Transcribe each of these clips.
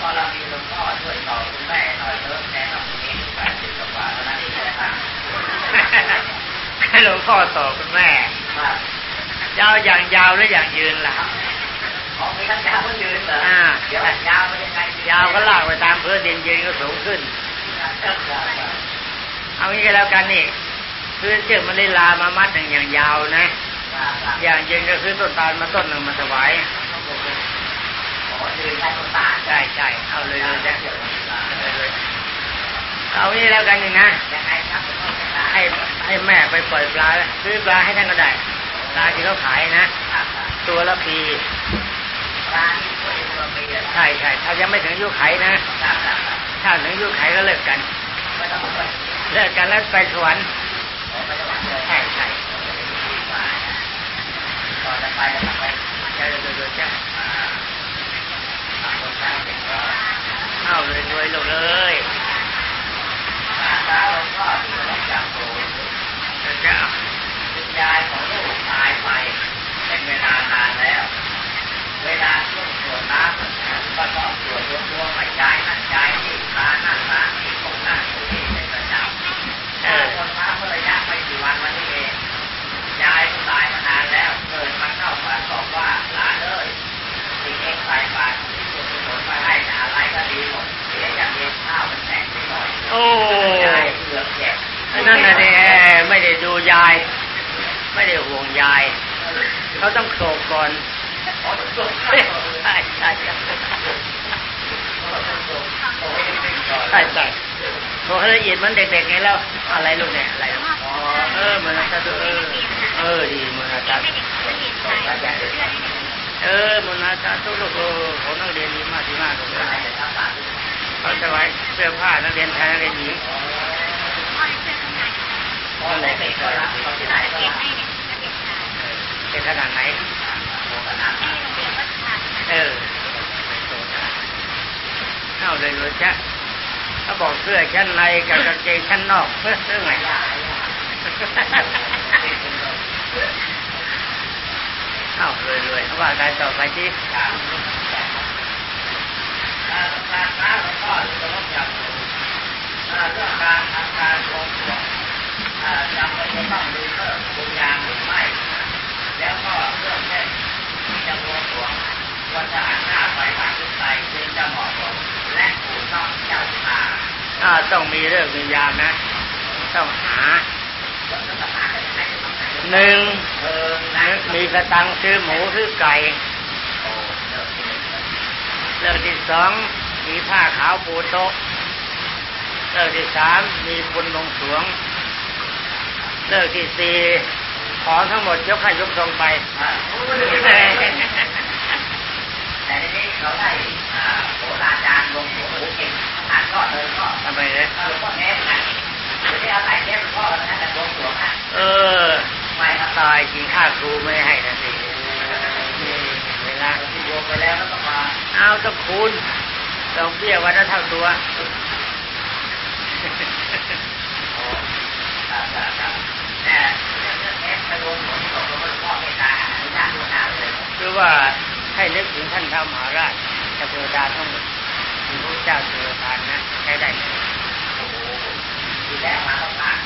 พอเรามีหลวงพ่อช่วยต่อคุณแม่หน่อยเพิ่มแนะนำคุณเอแปดสิบกว่าเท่านั้นเองนะครัหลวงพ่อต่อคุณแม่ยาวอย่างยาวหรืออย่างยืนล่ะของมีทั้งยาวก็ยืนเหรอเดี๋ยาวก็ยังไงยาวก็ลากไปตามเพื้นดินยืนก็สูงขึ้น เอางี้ก็แล้วกันนี่คือเชือกมันได้ลามามัดหนึ่งอย่างยาวนะ อย่างยืนก็คือต้นตาลมาต้นหนึ่งมาถวาย ขอยืนได้ต้นตาลใช่ใช่เอาเลยเลยจ้ะเลยเอางี้แล้วกันนี่นะยังไงครับให้ให้แม่ไปปล่อยปลาซื้อปลาให้ท่านก็ได้ปลาที่เขาขายนะตัวละปีร้านนี้ช่วยตัวมีเลยใช่ใช่ถ้ายังไม่ถึงอายุไขนะถ้าถึงอายุไขก็เลิกกันไม่ต้องไปเลิกกันแล้วไปสวรรค์ไปจังหวัดเลยใช่ใช่ก่อนจะไปจะไปใช่เลยเลยจ้ะทำคนตั้ง เอาเลยรวยลงเลยถ้าเราก็ที่เราจับตัวจะคุณยายของลูกตายไปเป็นเวลานานแล้ว เวลาช่วงตรวน้ำก็ต้องตรวจรวมๆไปย้ายนั่นย้ายนี่ร้านั่นร้านนี่ของนั่นของนี่เป็นประจำเอเอคนพระเมื่อระยะไม่กี่วันมานี้เองยายตายมานานแล้วเกิดมาเข้าฝันบอกว่าหลานเอ้ยสิ่งเองใส่บาต อยโอ้ยายเหลือแก่นั่นน่ะดิไม่ได้ดูยาย ไม่ได้ห่วงยาย เขาต้องโศกก่อนใช่ใช่ใช่ใช่ใช่ใช่พอเขาละเอียดมันเด็กๆไงแล้ว อะไรลูกเนี่ยอะไรเออมันจะเออเออดีมันจะเออมันจะทุกลูกเออของนักเรียนดีมากดีมากเลย เขาจะไว้เสื้อผ้านักเรียนชายนักเรียนหญิงพอไหนไปก็รับเขาที่ไหนก็รับเป็นขนาดไหนขนาดนั้นเออเข้าเลยเลยจ้ะเขาบอกเสื้อชั้นในกับกางเกงชั้นนอกเพื่อเสื้อไหนเข้าเลยเลยเขาว่าการต่อไปที่ การค้าหลวงพ่อจะต้องจับเรื่องการทำการลงหัวจำเป็นจะต้องดูเลิกบุญยางหรือไม่ แล้วก็เรื่องเช่นที่จะลงหัวงควรจะหันหน้าไปทางทิศใดจึงจะเหมาะสมและถูกต้องเจ้าทางอ่าต้องมีเรื่องมียามนะ ต้องหาหนึ่งมีกระตังซื้อหมูซื้อไก่เรื่องที่สอง มีผ้าขาวปูโต๊ะเรื่องที่สามมีคนลงสรวงเรื่องที่สี่ของทั้งหมดยกให้ยกทรงไปอ่าแต่ในนี้เขาได้อ่าโหราจารย์ลงหัวหมูเก่งอ่านก็เลยก็ทำไมเนี่ยหลวงพ่อแง้มนะไม่ได้เอาสายแง้มหลวงพ่อแล้วนะแต่ลงหัวนะเออไม่ครับตายกินข้าวครูไม่ให้นะสินี่เวลาที่รวมไปแล้วแล้วก็มาเอาตะคูณ ดอกเบี้ยวันละเท่าตัวโอ้ครับครับครับแต่เรื่องแง้มไปลงหัวที่บอกว่าหลวงพ่อเมตตาอนุญาตล่วงหน้าเลยคือว่าให้นึกถึงท่านท้าวมหาราชเทวดาทั้งหมดมีพระเจ้าเทวดานะใช้ได้เลยโอ้โหทีแรกมาต้องผ่าน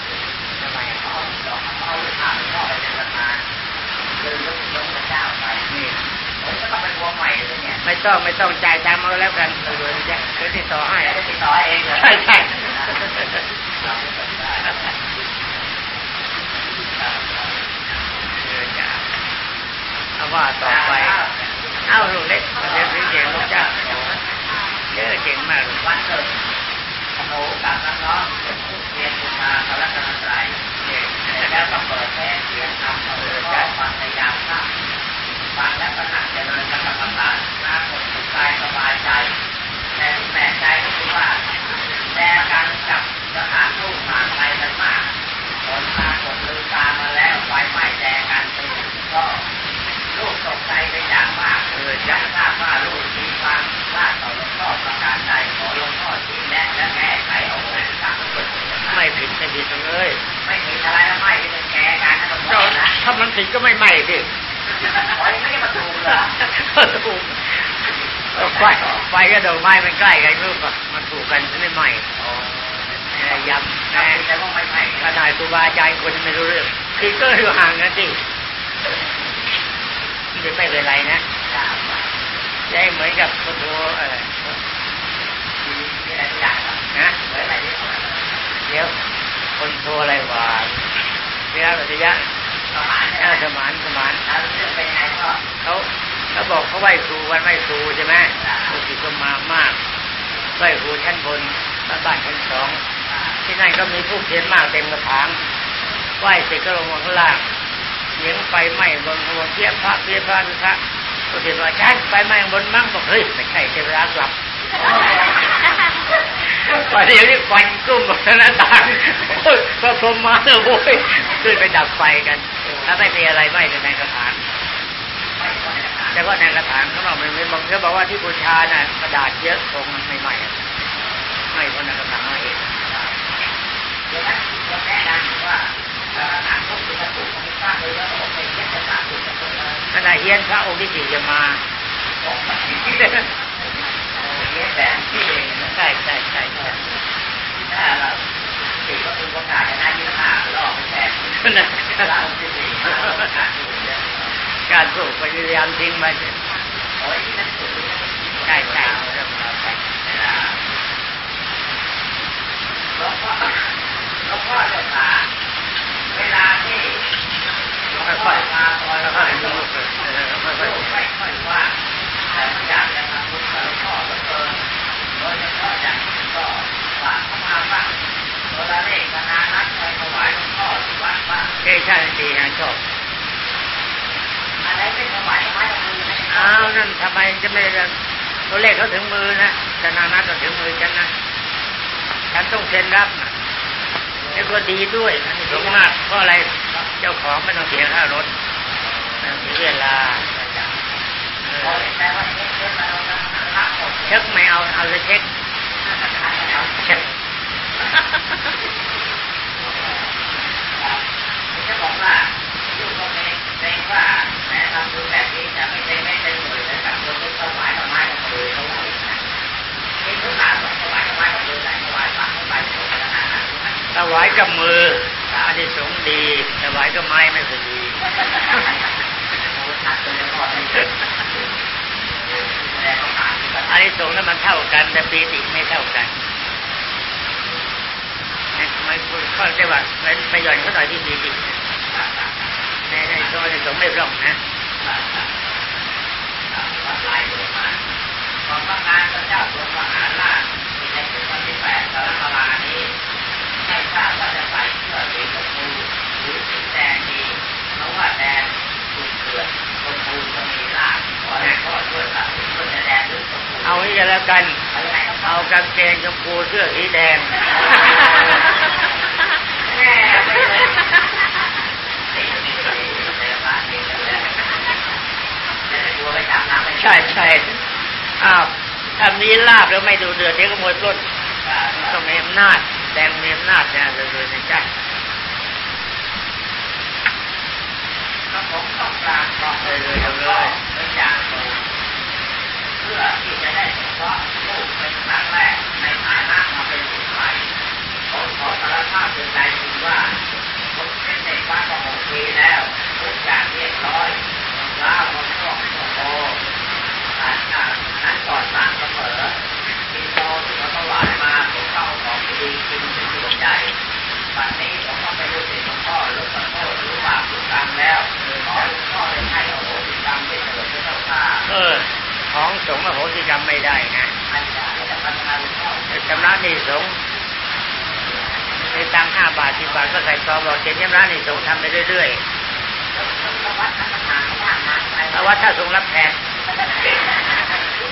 ทำไมเขาเอาดอกเขาเอาผ้าหลวงพ่อไปเป็นประธานเลยยกยกพระเจ้าไปนี่ผม ก็ต้องเป็นวงใหม่เลยเนี่ยไม่ต้องไม่ต้องจ่ายตามเอาแล้วกันเออจะเดี๋ยวติดต่อให้ไม่ได้ติดต่อเองเลยใช่ใช่เออจ้ะเอาว่าต่อไปเอาลูกเล็กเรียนเก่งลูกจ้าเยอะเก่งมากลูกวันเกิดโอ้โหกับน้องๆเรียนกุมาพระรัตนตรัยเนี่ย แล้วก็เปิดแค่เสียงทำเอาเลยก็ฟังพยายามฟังฟังแล้วก็หนักเจริญกรรมฐานหน้าคนสุขกายสบายใจ แต่ที่แปลกใจก็คือว่าแต่การจับสถานทูตห่างไกลกันมากคนตากดลืมตามาแล้วไฟไหม้แดงกันเป็นก็ลูกตกใจเป็นอย่างมาก เออ อ จ้ะ ยากทราบว่าลูกมีความพลาดต่อหลวงพ่อประการใดขอหลวงพ่อชี้แนะและแก้ไขเอาไว้ครับ ไม่ผิดไม่ผิดเลย ไม่มีอะไรแล้วไม่เป็นแกการนะหลวงพ่ เรา อนะ ถ้ามันผิดก็ไม่ไหม้สิ ขอยังไม่ได้มาดูเลย ถูกเออไฟไฟกับดอกไม้มันใกล้กันรู้ป่ะมันถูกกันไม่ไหม้เออย้ำ แต่ นะ แต่ว่าไม่ใช่ ขนาด ครูบาอาจารย์คนไม่รู้เรื่องเคือก็อยู่ห่างกันสิจะไม่เป็นไรนะจะให้เหมือนกับคนโทอะไรนะเดี๋ยวคนโทอะไรวะเดี๋ยวระยะสมานเออสมานสมานแล้วเรื่องเป็นไงก็เขาเขาบอกเขาไหว้ครูวันไหว้ครูใช่ไหมครูศิษย์ก็มามากไหว้ครูชั้นบนบ้านบ้านชั้นสองที่นั่นก็มีผู้เขียนมากเต็มกระถาง ไหว้เสร็จก็ลงมาข้างล่างเสียงไฟไหม้บนบวนเพี้ยพระเพี้ยพระพิพระก็เห็นว่าอาจารย์ไฟไหม้บนมั่งบอกเฮ้ยไม่ใช่เทวดากลับพอเดี๋ยวนี้ควันกุ้มหมดหน้าต่างโอ้ยพระพรหมมาเลยโว้ยขึ้นไปดับไฟกัน ถ้าไม่มีอะไรไหม้ในกระถางแต่ว่าในกระถางเขางนอกมันมีบางทีบอกว่าที่บูชาน่ะกระดาษเยอะคงมันไม่ไหม้ไม่เพราะในกระถางไม่เองเดี๋ยวแนะนำว่าหนังวกสุ ขณะเฮียนพระองค์ที่สี่จะมาของแบบนี้แบบที่เองใช่ใช่ใช่ใช่ถ้าเราติดก็คือประกาศหน้าที่ห้าลอแทนนะร่าที่สี่การสูบพยายามทิ้งไปโอ้ยนั่นสุดใช่ใช่หลวงพ่อหลวงพ่อเจ้าขา เวลาที่หลวงพ่อมาคอยคก็อยให้ดูดูค่อยไม่ค่อยว่าแต่ไม่อยากจะทำบุญกับหลวงพ่อเหลือเกินโดยเฉพาะอย่างยิ่งก็ฝากเข้ามาบ้างโทรเลขธนานัดไปถวายหลวงพ่อที่วัดบ้างๆเอ้ใช่ดีนะชอบอะไรเป็นถวายไม้ตะมือให้อ้าวนั่นทำไมจะไม่ตัวเลขเขาถึงมือนะธนานัทก็ถึงมือฉันนะฉันต้องเซ็นรับนะแล้วก็ดีด้วย สมมากเพราะอะไรเจ้าของไม่ต้องเสียค่ารถเสียเวลาเอพออเห็นแต่ว่าเช็คเช็คมาเราจะพักหมดเช็คไม่เอาเอาเลยเช็คเช็คจะบอกว่าลูกก็เองเองว่าแม้ทำบุญแบบนี้จะไม่เต็มไม่เต็มเลยแต่กับคนที่ถวายดอกไม้ดอกมือเขาว่าอย่างนั้นที่ทุกอย่างต้องถวายดอกไม้ดอกมือแต่ถวายฝักเข้าไปโอ้ขนาดนั้นถวายกับมือ อันนี้สงดีถวายกับไม้ไม่พอเลยแสดงว่าขาดที่อันนี้สงนั้นมันเท่ากัน แต่ปีติไม่เท่ากันไม่ไม่ก็ได้ว่าไปหย่อนเขาหน่อยที่ปีติในในตอนในสงไม่ร่องนะลายตัวมาก่อนประกาศพระเจ้าทรงมหาราชในคืนวันที่แปดกรกฎานี้ ให้ทราบว่าจะใส่เสื้อสีชมพูหรือสีแดงดีเพราะว่าแดงถูกเกิดชมพูจะมีลาภขอให้พ่อช่วยตัดสินว่าจะแดงหรือชมพูเอานี่ก็แล้วกันเอาไหนก็เอากางเกงชมพูเสื้อสีแดงแม่ไม่เลยตีตีตีแต่ละตีกันแล้วจะได้กลัวไปจับน้ำไปใช่ใช่อ้าวถ้ามีลาบแล้วไม่ดูเดือดเดี๋ยวขโมยปล้นต้องมีอำนาจ แดงมีอำนาจเนี่ยเลยเลยนะจ๊ะก็ผมต้องการบอกเลยเลยเลยเป็นอย่างโตเพื่อที่จะได้เคราะลูกเป็นครั้งแรกในฐานะมาเป็นผู้ใหม่ผมขอสารภาพเป็นใจจริงว่าผมเป็นเด็กบ้านมาหกปีแล้วทุกอย่างเรียบร้อยล้าวมันคล่องโตอ่านอ่านนั้นก่อนสั่งเสมอกินโตที่เขาถวายมาผมเข้าของดีกินเป็นส่วนใหญ่บัดนี้ผมก็ไปรู้สึกหลวงพ่อรู้ขอโทษรู้บาปรู้กรรมแล้วขอหลวงพ่อได้ให้โอโหสิกรรมได้เถิดพระเจ้าข้าเออของสงฆ์อโหสิกรรมไม่ได้นะอันจะให้พัฒนาหลวงพ่อชำระหนี่สงฆ์ในตังห้าบาทสิบบาทก็ใส่ซองบอกเจ็ดชำระหนี่สงฆ์ทำไปเรื่อยแล้ววัดพัฒนาไม่ยากนานไปๆเอาว่าถ้าสงฆ์รับแทน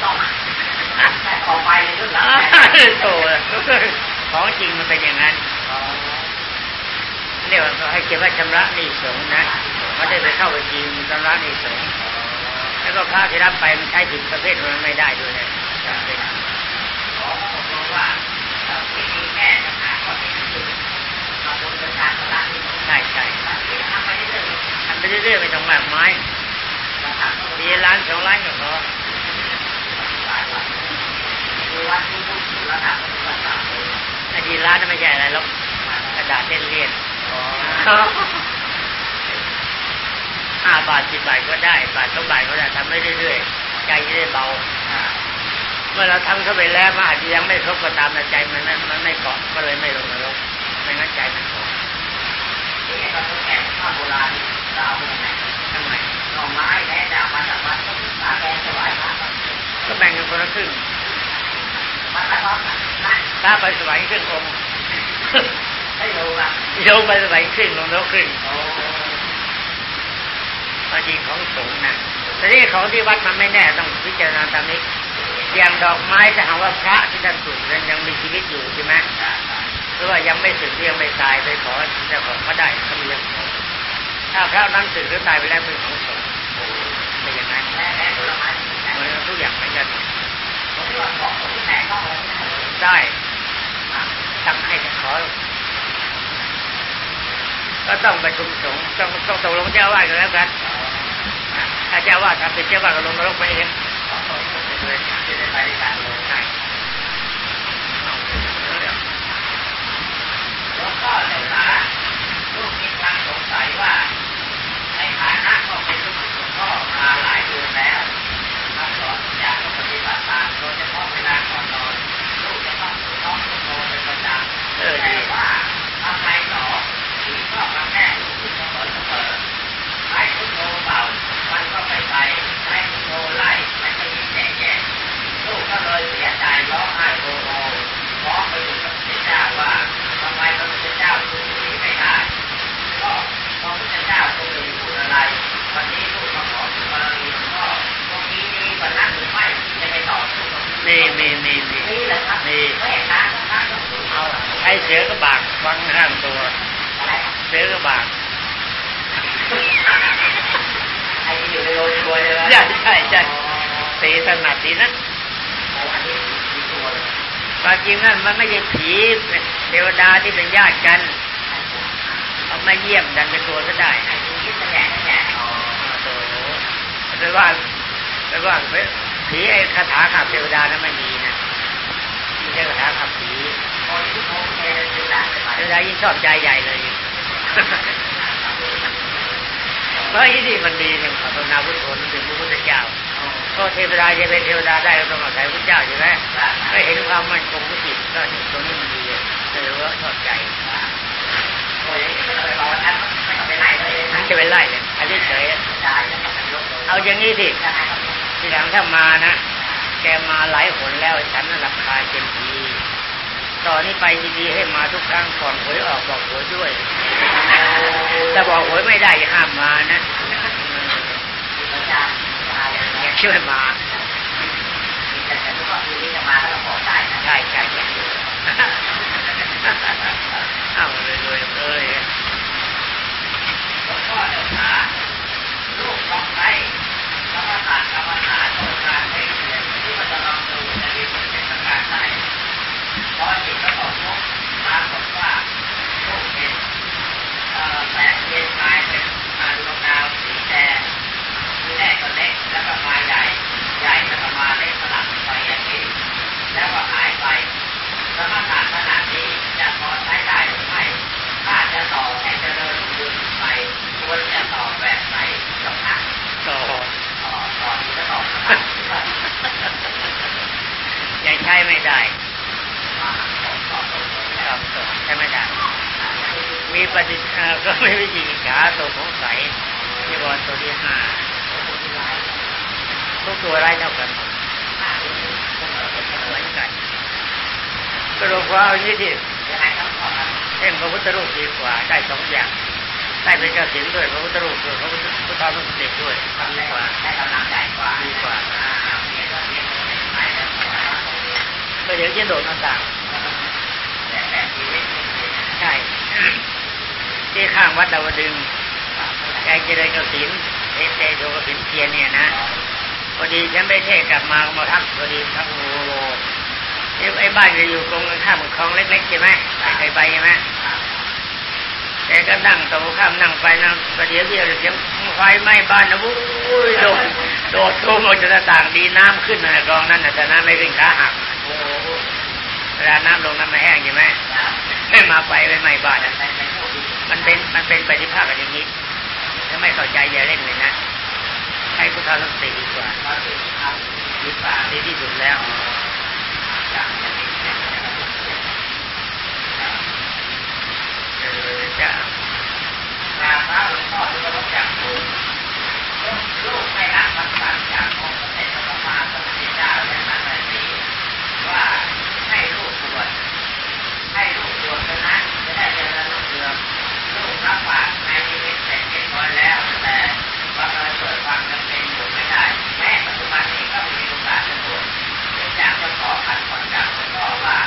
ต้อง แต่ต่อไปในรุ่นหลังโตของจริงมันเป็นอย่างนั้นเรียกว่าให้เขียนว่าชำระหนี่สงนะไม่ได้ไปเข้าไปจริงชำระหนี่สงแล้วก็พระที่รับไปมันใช้ผิดประเภทมันไม่ได้ด้วยนะจำเป็นขอกว่าวิธีแก้ปัญหาข้อนี้คือทำบุญประชาชนละที่ใช่ใช่ทำไปเรื่อยทำไปเรื่อยไม่ต้องมากไม้มีร้านสองร้านก็พอหลาย วันคือวัดที่พูดถึงระดับปฏิบัติธรรมเลยไอ้ที่ร้านนั้นไม่ใช่อะไรหรอกกระดาษเล่นเลียนอ๋อๆห้าบาทสิบบาทก็ได้ บาทสองบาทก็ได้ทำไม่เรื่อยๆใจจะได้เบาเมื่อเราทำเข้าไปแล้วมันอาจจะยังไม่ครบก็ตามแต่ใจมันไม่มันไม่เกาะก็เลยไม่ลงนรกไม่งั้นใจมันเกาะที่ไอ้ก็ต้องแก่ข้าวโบราณเราเอาไปไหนทำไมหน่อไม้แท้จากมาจากวัดต้องตาแกงถวายพระก็แบ่งกันคนละครึ่ง มันละร้อนนะถ้าไปสวรรค์ครึ่งองค์ไม่รู้อะโยมไปสวรรค์ครึ่งลงนรกครึ่งโอ้ความจริงของสงฆ์นะแต่ที่ของที่วัดมันไม่แน่ต้องพิจารณาตามนี้อย่างดอกไม้ถ้าหากว่าพระที่ท่านปลูกนั้นยังมีชีวิตอยู่ใช่ไหมหรือว่ายังไม่สึกยังไม่ตายไปขอเจ้าของก็ได้เขาเลี้ยงถ้าพระนั้นสึกหรือตายไปแล้วเป็นของสงฆ์เป็นอย่างนั้นแม่แม่ผลไม้เหมือนกันทุกอย่างเหมือนกัน ได้ตั้งให้ขอก็ต้องประชุมสงฆ์ต้องต้องตกลงเจ้าอาวากันแล้วกันถ้าเจ้าอาวาทำเป็นเจ้าอาวาก็ลงนรกไปเองของผมจะเลยจะไปเลยใช่แล้วก็เจ้าขาลูกมีความสงสัยว่าในฐานะก็เป็นลูกหลวงพ่อมาหลายเดือนแล้วมาสอนอยากปฏิบัติตามโดยเฉพาะ เออแต่ดีว่าทำไมหนอถึงชอบมาแก้ลูกศิษย์เสมอเสมอใช้พุทโธเบามันก็ไม่ไปใช้พุทโธไล่มันก็ยิ่งแย่แย่ลูกก็เลยเสียใจร้องไห้โอโอร้องไปถึงพระพุทธเจ้าว่าทำไมพระพุทธเจ้าถึงหนีไม่ได้ก็พระพุทธเจ้าทรงมีพูดอะไรวันนี้ลูกมาขอถึงบารมีหลวงพ่อตรงนี้ดีว่านั้นหรือไม่จะไปต่อสู้กับมีมีมีมีนี่แหละครับมีไม่ค้างค้างต้องสู้เอาอะ ใช้เสือกระบากฟังข้างตัวอะไรอะเสือกระบากไอ้ที่อยู่ในโรงครัวใช่ไหมใช่ใช่ใช่อ๋อตีถนัดดีนะโอ้อันนี้มีตัวเลยความจริงนั่นมันไม่ใช่ผีเทวดาที่เป็นญาติกันเอามาเยี่ยมดันเป็นตัวก็ได้ไอ้ที่คิดแสดงแสดงอ๋อโอ้โหแปลว่าแปลว่าผีไอ้คาถาขับเทวดานั้นไม่มีนะไม่ใช่คาถาขับผีโอ้ยที่โค้ง เทเลานไปเทวดายิ่งชอบใจใหญ่เลยเพราะไอ้ที่มันดีหนึ่งภาวนาพุทโธนถึงพระพุทธเจ้าก็เทวดาจะเป็นเทวดาได้ก็ต้องอาศัยพระเจ้าใช่ไหมก็เห็นความมั่นคงของจิตก็ตรงนี้มันดีเลยว่าชอบใจโอ้ยไม่ต้องไปรอท่านไม่ต้องไปไล่เลยนั่นจะไปไล่เลยอันนี้เฉยเอาอย่างนี้สิยังไงครับทีหลังถ้ามานะ แกมาหลายหนแล้วฉันน่ะรับคาเต็มที ตอนนี้ไปดีๆให้มาทุกครั้งก่อนหวยออกบอกหวยด้วยแต่บอกหวยไม่ได้อย่าห้ามมานะอาจารย์มาอย่างอนี้ยากช่วยมาแต่แต่ทุกคนที่จะมาแล้วก็ขอได้นะใช่ใช่ใช่เอาเลยเลยเลยหลวงพ่อเจ้าขาลูกลองใช้กรรมฐานกรรมฐานโดยการให้เรียนที่มันจะลองดูจะมีผลเป็นประการใด พอจิตก็ตกลงปรากฏว่าลูกเห็นแสงเทียนไม้เป็นดวงดาวสีแดงคือแรกก็เล็กแล้วก็มาใหญ่ ใหญ่แล้วก็มาเล็กสลับไปอย่างนี้ แล้วก็หายไปสมถะขนาดนี้จะพอใช้ได้หรือไม่ถ้าจะต่อให้เจริญรุ่งเรืองไปควรจะต่อแบบไหนกับนักต่อต่อต่อที่จะต่อกับนักยังใช้ไม่ได้ ต่อต่อต่อต่อ ตอบต่อใช้ไม่ได้ มีป ฏิเอ่อก็ไม่วิจิกิจฉาตัวสงสัยนิวรณ์ตัวที่ห้าทุกตัวไร้ายเท่ากันหมดเหมือนกันก็รวมว่าเอาอย่างนี้ที่ยังไงครับต่อครับเช่นพระพุทธรูปดีกว่าได้สองอย่างได้เป็นกสินด้วยพระพุทธรูปด้วยพระพุทธพุทธานุสติด้วยดีกว่าได้กำลังใจกว่าดีกว่าเนี่ยก็เนี่ยก็เป็นไปแล้วก็เดี๋ยวจะโดดหน้าต่างแต่แต่ชีวิตจริงใช่ ที่ข้างวัดดาวดึงแกเจริญกสินเอเตโดกสินเทียนเนี่ยนะพอดีฉันไปเทศกลับมามาทักพอดีทักโอ้โหไอ้บ้านจะอยู่ตรงข้ามคลองเล็กๆใช่ไหมไปไปใช่ไหมแกก็นั่งโตะข้ามนั่งไปนั่งประเดี๋ยวเดียวเสียงไฟไหม้บ้านนะวุ้ยโดดโดดโตมออกจากหน้าต่างดีน้ำขึ้นนะกองนั้นแต่น้ำไม่ขึ้นขาหักเวลาน้ำลงน้ำไม่แห้งใช่ไหมไม่มาไฟไม่ไหม้บ้านอะ มันเป็นมันเป็นปฏิภาคกันอย่างนี้ถ้าไม่เข้าใจอย่าเล่นเลยนะให้พุทธานุสติดีกว่าดีกว่าดีที่สุดแล้วจะมีแค่เออจะกราพระหลวงพ่อที่เราจากถูกลูกไม่รับคำสั่งจากองค์สมเด็จพระสัมมาสัมพุทธเจ้าและพระสันติว่าให้ลูกบวชให้ลูกบวชเท่านั้นจะได้เจริญรุ่งเรืองลูก รับปากในเสร็จเรียบร้อยแล้ว แต่บังเอิญเกิดความจำเป็นบวชไม่ได้ แม้ปัจจุบันนี้ก็ไม่มีโอกาสจะบวชจึงอยากจะขอขันผ่อนจากหลวงพ่อว่า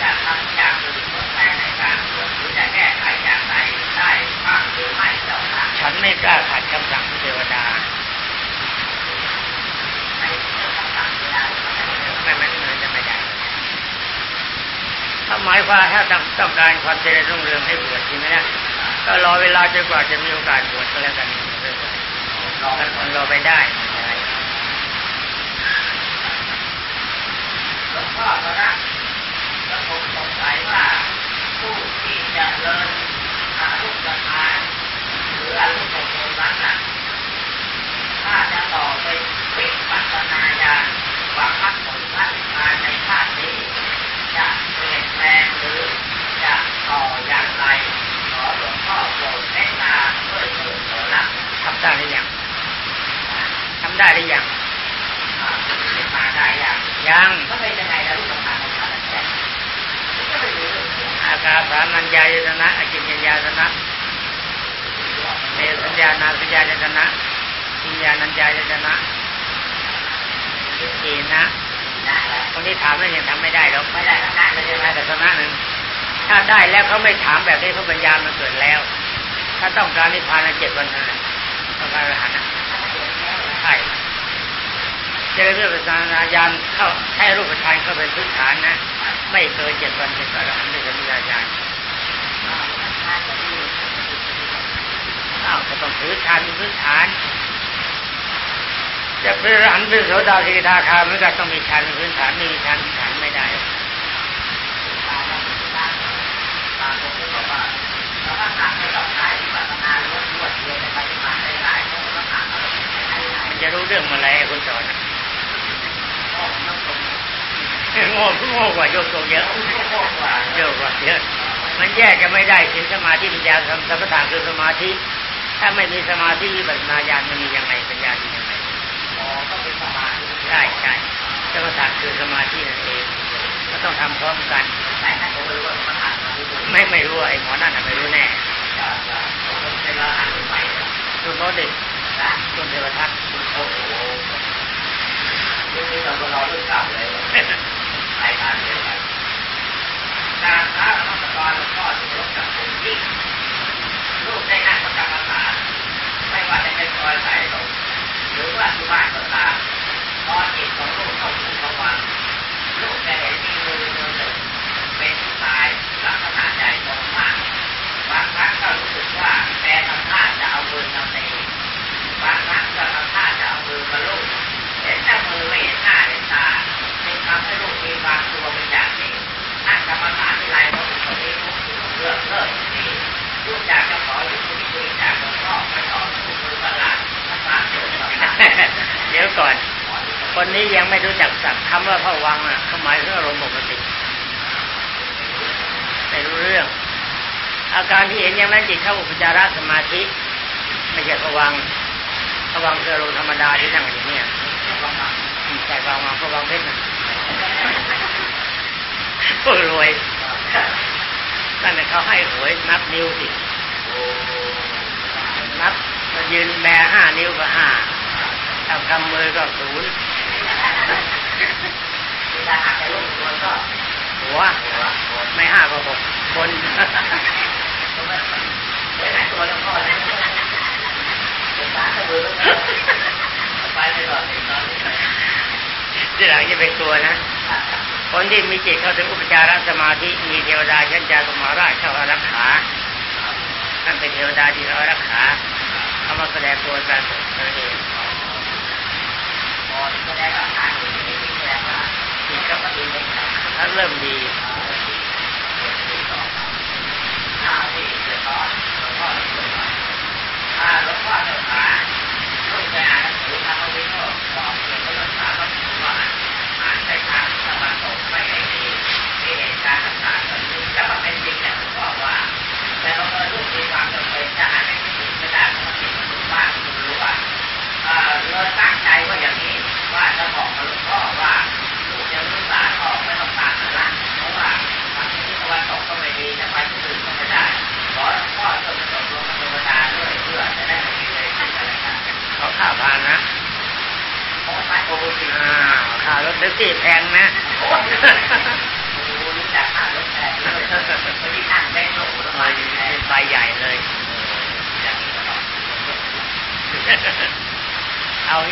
จะทำอย่างอื่นทดแทนในการบวชหรือจะแก้ไขอย่างไรได้บ้างหรือไม่เจ้าค่ะฉันไม่กล้าขัดคำสั่งเทวดาองคำสั่งไม่ไม่ไม่จะไม่ได้ถ้าหมายความถ้าต้องต้องการความเจริญรุ่งเรืองให้บวชใช่ไหมนะ ก็รอเวลาจนกว่าจะมีโอกาสบวชก็แล้วกันลองมันคนรอไปได้ไม่เป็นไรหลวงพ่อก็นะแล้วผมสงสัยว่าผู้ที่จะเริญอารุปทานหรืออารุปโภนั้นน่ะถ้าจะต่อไปวิปัสสนาญาณหวังมรรคผลพระนิพพานในชาตินี้จะเปลี่ยนแปลงหรือจะต่ออย่างไร ทำได้หรือยังทำได้หรือยังอ่ามาได้ยังยังก็เป็นยังไงนะลูกทานของท่านอาจารย์ก็ไม่รู้เรื่องของอาการสามัญญายตนะอากิญญาตนะเนสัญญานาสัญญายตนะวิญญาณัญญายตนะยิเอนะได้แล้วคนที่ถามแล้วยังทำไม่ได้หรอกไม่ได้ทั้งนั้นเลยใช่ไหมได้แต่สนะหนึ่ง ถ้าได้แล้วเขาไม่ถามแบบนี้เขาปัญญามันเกิดแล้ว ถ้าต้องการนิพพานเจ็ดวันเท่านั้นต้องการอรหันต์นใช่จริญเรื่องประสานญาณเข้าให้รูปฌานเข้าเป็นพื้นฐานนะ ไม่เกินเจ็ดวันเป็นอรหันต์ในสัญญาญาณอ้าวก็ต้องถือฌานเป็นพื้นฐานจะเป็นอรหันต์เป็นโสดาสกิทาคาเหมือนกันต้องมีฌานเป็นพื้นฐานไม่มีฌานพื้นฐานไม่ได้ บางคนก็บอกว่าเราก็ถามไม่ต้องใช้วิปัสสนาล้วนล้วนเดียแต่ปฏิบัติได้หลายคนก็ถาดมันจะรู้เรื่องอะไรคุณสอนน่ะข้อนตรงโง่โง่กว่าโยกโตเยอะโคตรกว่าเยอะกว่าเยอะมันแยกกันไม่ได้ถึงสมาธิปัญญาสัมสมปทานคือสมาธิ ถ้าไม่มีสมาธิวิปัสสนาญาณมันมียังไงปัญญามียังไงอ๋อก็เป็นสมาธิใช่ใช่สมปทานคือสมาธินั่นเองก็ต้องทำพร้อมกันแต่ถ้าผมรู้ว่ามันผ่านมาที่ตัว ไม่ไม่รู้ไอ้หมอนั่นน่ะไม่รู้แน่จะจะผมเป็นละอันใหม่รุ่นโน้ตเด็กนะรุ่นเทวทัศน์โอ้โหนี่เราก็รอเรื่องเก่าเลยใครผ่านเรื่องไหนการท้าธรรมสกรหลวงพ่อที่รบกับผมยิ่งลูกได้นั่งประจำภาษาไม่ว่าจะเป็นซอยสายลมหรือว่าที่บ้านก็ตามตอนจิตของลูกเข้าสู่ภวังลูกจะเห็นมีมือมือหนึ่งเป็นผู้ชายลักษณะใหญ่โตมาก บางครั้งก็รู้สึกว่าแกทำท่าจะเอามือทำตีบางครั้งก็ทำท่าจะเอามือมาลูบเห็นแต่มือไม่เห็นหน้าเห็นตาจึงทำให้ลูกมีความกลัวเป็นอย่างยิ่งนั่งกรรมฐานที่ไรพระบุตรนี้ลุกเลือกเลิกดีลูกอยากจะขอยุติคุยจากหลวงพ่อไปต่อลูกมือประหลาดพระโสดประหลาด เดี๋ยวก่อน คนนี้ยังไม่รู้จักศัพท์คำว่าพระวังอะเขาหมายถึงอารมณ์ปกติไม่รู้เรื่อง อาการที่ เห็นอย่างนั้นจิตเข้าอุปจารสมาธิไม่ใช่พระวังพระวังคืออารมณ์ธรรมดาที่นั่งอยู่เนี่ยอืมใช่พระวังพระวังเพชรนะพวกรวยนั่นแหละเขาให้หวยนับนิ้วสินับมายืนแบห้านิ้วก็ห้าทำกำมือก็ศูนย์ที่ถ้าหากจะลูกตัวก็หัวไม่ห้าก็หกคนเดี๋ยวไหน ตัวหลวงพ่อเนี่ยเดี๋ยวตาจะมือไปไปก่อนนตอนนี้ที่หลังจะเป็นตัวนะ คนที่มีจิตเข้าถึงอุปจารสมาธิมีเทวดาชั้นจาสมาราชเข้ารักขาท่านเป็นเทวดาที่เราอารักขาเขามาแสดงตัวกันนั่นเอง หลวงพ่อจ้าาต้องไปอ่านหนังทางวิโนบอกเกี่ยวภาษาว่าอ่านไปทางตะวันไม่ได้เหตุการณ์ต่างๆเแล้วมันเป็นจริงอย่าหลวงพ่อว่า แต่เราเออลูกมีความจำเปจะอ่านหนสือสันติดมันถูกบ้รู้ว่าเออเรางใจว่าอย่างนี้ว่าจะบอกกับหลวงพ่อว่า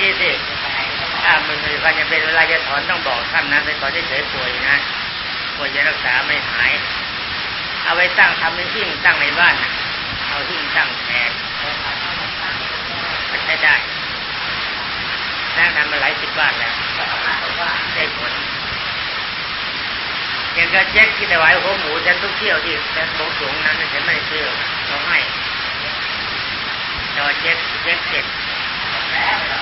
นี้สิถ้ามันมีความจำเป็นเวลาจะถอนต้องบอกท่านนะไปถอนเฉยๆป่วยนะป่วยจะรักษาไม่หาย เอาไปตั้งทำเป็นหิ้งตั้งในบ้านเอาหิ้งตั้งแทนมันใช้ได้นั่งทำมาหลายสิบบ้านแล้วได้ผลอย่างกับแจ็คที่ถวายหัวหมูฉันทุกเที่ยวที่แต่บงสูงนั้นฉันไม่ได้ซื้อเขาให้แต่ว่าเจ็คเจ็คเจ็ดแ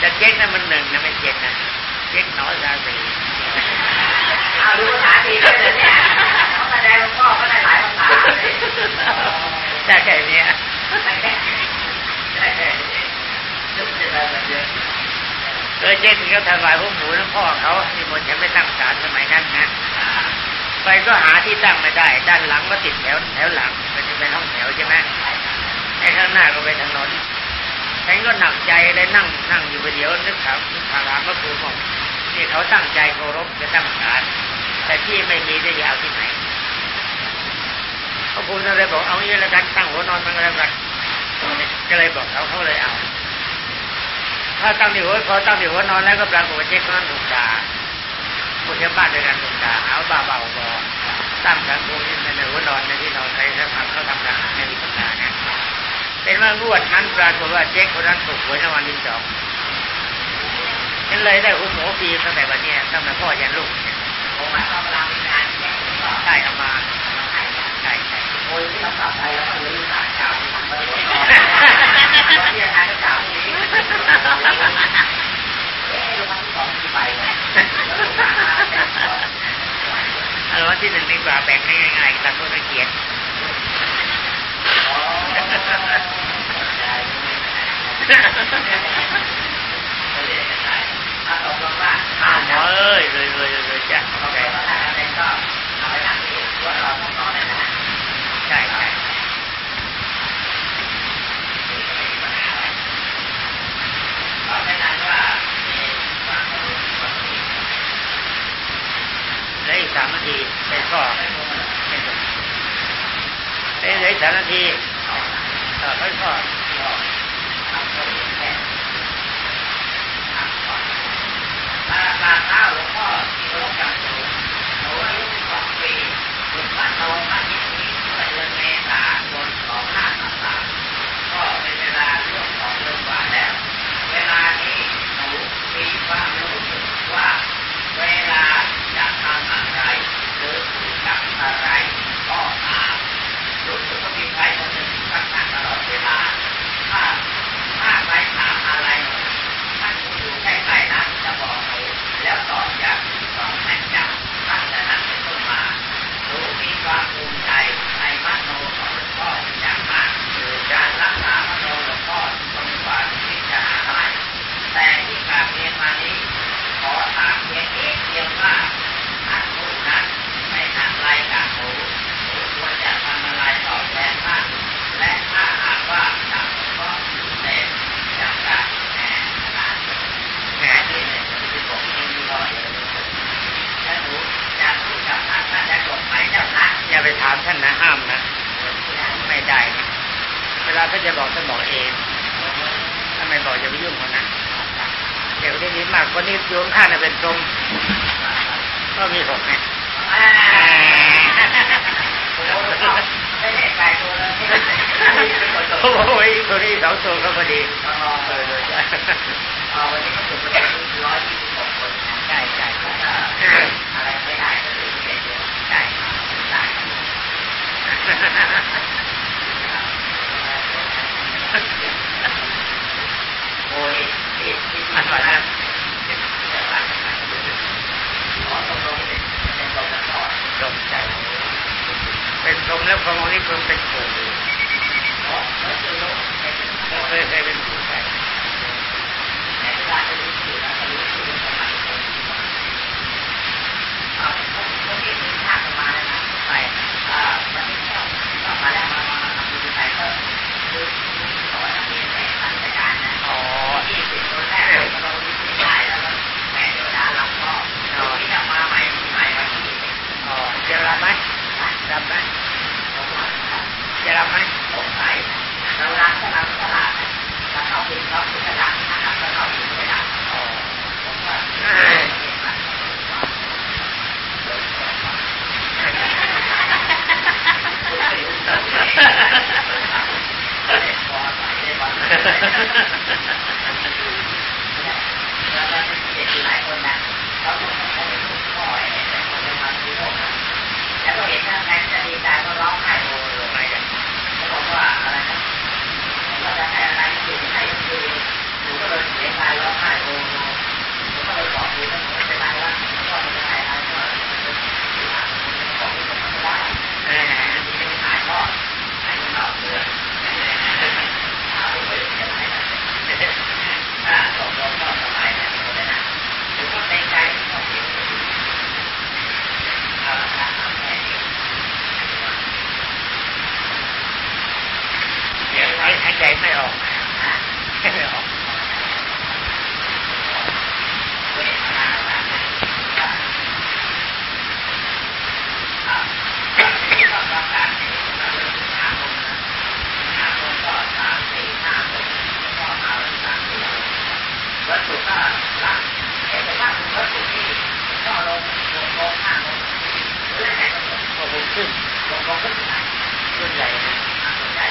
ต่เจ็คนั้นมันหนึ่งนะไม่เจ็ดนะเจ็คหนอซาสีเอาดูภาษาดีด้วยเลยเนี่ยเขาแสดงพ่อก็ได้หลายภาษาเลยได้แค่เนี้ยได้แค่ได้แค่นึกจะได้แบบเยอะเออเจ๊ที่เขาถวายพวกหมูแล้วพ่อเขาที่มนต์ฉันไม่ตั้งศาลสมัยนั้นนะไปก็หาที่ตั้งไม่ได้ ด้านหลังก็ติดแถวแถวหลังมันจะเป็นห้องแถวใช่ไหมไอ้ข้างหน้าก็เป็นถนน ฉันก็หนักใจเลยนั่งนั่งอยู่ไปเดียวนึกถามนึกถามก็คือบอกนี่เขาตั้งใจเคารพจะตั้งศาลแต่ที่ไม่มีจะยาวที่ไหนเขาพูดอะไรบอกเอางี้แล้วกันตั้งหัวนอนมันก็แล้วกันก็เลยบอกเขาเขาเลยเอา ถ้าตั้งที่หัวพอตั้งที่หัวนอนแล้วก็ปรากฏว่าเจ๊กนั้นถูกด่าคนที่บ้านด้วยกันถูกด่าหาว่าบ้าเบาบอตั้งสังคมนี่ในหัวนอนในที่นอนใครเขาทำเขาทำกันไม่มีปัญหานะ เป็นว่างวดนั้นปรากฏว่าเจ๊คนนั้นถูกหวยรางวัลที่สองฉันเลยได้หุ้มหมูฟรีตั้งแต่วันนี้ตั้งแต่พ่อยันลูกเนี่ยผมว่าเราเวลามีงานใช่เอามาใช่ใช่โอ้ยที่เรากลับไปแล้วก็เลยสายเก่าวที่ทางเก่าวเอาละที่หลานมาแต่ก็เอาวันที่หนึ่งดีกว่าแบ่งง่ายๆตัดต้นตะเกียบ เขาเรียกกันได้ถ้าตกลงเอ้ยเลยเลยเลยจ้ะตกลงว่าถ้าอะไรก็เอาไปทำที่ว่าเราต้องนอนนะใช่ใช่เพราะฉะนั้นว่ามีความรู้ความคิดเหลืออีกสามนาทีเป็นข้อไม่รู้มันไม่สามนาที เออค่อยข้อมาลาข้าวหลวงพ่อที่มันูหนูอายุ12ปีถูกวัดโนมาที่นี้เมื่อเดือนเมษายน2533ก็เป็นเวลาร่วมสองเดือนกว่าแล้วเวลานี้หนูรู้ว่าเวลาจะทำอะไรหรือพูดกับอะไรก็ตามรู้สึกว่ามีใครคนหนึ่งักษณะตลอดเวลาถ้าถ้าใครถามอะไรหนูท่านอยู่ใกล้ๆนั้นจะบอกหนูแล้วตอบอย่างต้องแม่นยำตั้งแต่นั้นเป็นต้นมาหนูมีความภูมิใจในมโนของหลวงพ่อเป็นอย่างมากคือการรักษามโนหลวงพ่อทรงกว่าที่จะหาได้แต่ที่กราบเรียนมานี้ ขอถามเพียงเอกเดียวว่าท่านผู้นั้นไม่ทำไรกับหนูหนูควรจะทำอะไรตอบแทนท่านและถ้าหากว่าทำหลวงพ่อพิเศษจะได้แน่ขนาด แหม แค่ที่หนึ่งที่ผมเองมีรอยอยู่และหนูจะพูดกับท่านท่านจะกดไหมเจ้าคะ อย่าไปถามท่านนะห้ามนะ ไม่ได้นะเวลาท่านจะบอกท่านบอกเองถ้าไม่บอกอย่าไปยุ่งเขานะเดี๋ยวที่นี้มากกว่านี้โยมข้าเนี่ยเป็นตรงก็มีหกไง อ่าโอ้โหไม่ได้ไกลตัวเลย โอ้โหตัวนี้สองตัวก็พอดี อ๋อ เออเลย อ๋อวันนี้ก็ถูกไปร้อยยี่สิบหกคนนะ ใช่ใช่ใช่ อะไรไม่ได้ก็คือเด็กเยอะ ใช่ ได้โอ้ยที่ที่ อัน ที่ ว่า ว่า นั้ นั้น นขอตกลงเป็นเป็นตกลงก่อน ตกใจ เป็นพรหม แล้วของค์นี้พรหมเป็นปู่ขอแล้วจะลงเป็นเคยเคยเป็นปู่ใช่ จะรับไหมสงสัยเราล้างสลัมสลาดแล้วเข้าไปงเราถึงจะล้างนะรัเข้าไปงจะางอ๋อผเด็กพอใส่ได้บ้าง กองพุทธส่วนใหญ่ส่วนใหญ่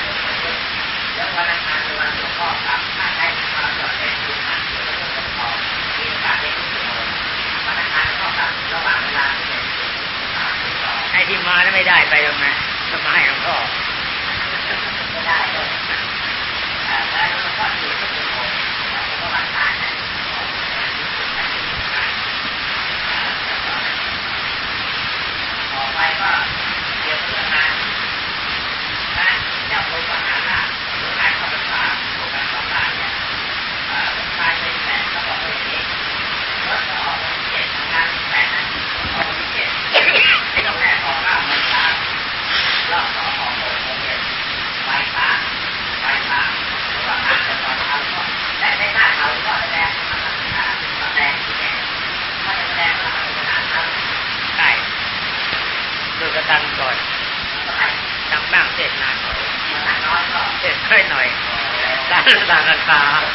แล้ววันอังคารวันหลวงพ่อครับถ้าได้ความจดเป็นคุณผ่านเรื่องหลวงพ่อมีโอกาสได้คุณโมวันอังคารหลวงพ่อครับระหว่างเวลาที่เป็นไอ้ที่มาแล้วไม่ได้ไปทำไมทำไมหลวงพ่อไม่ได้เลยแต่หลวงพ่อถือ ta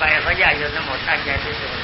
百合价有什么看อยู่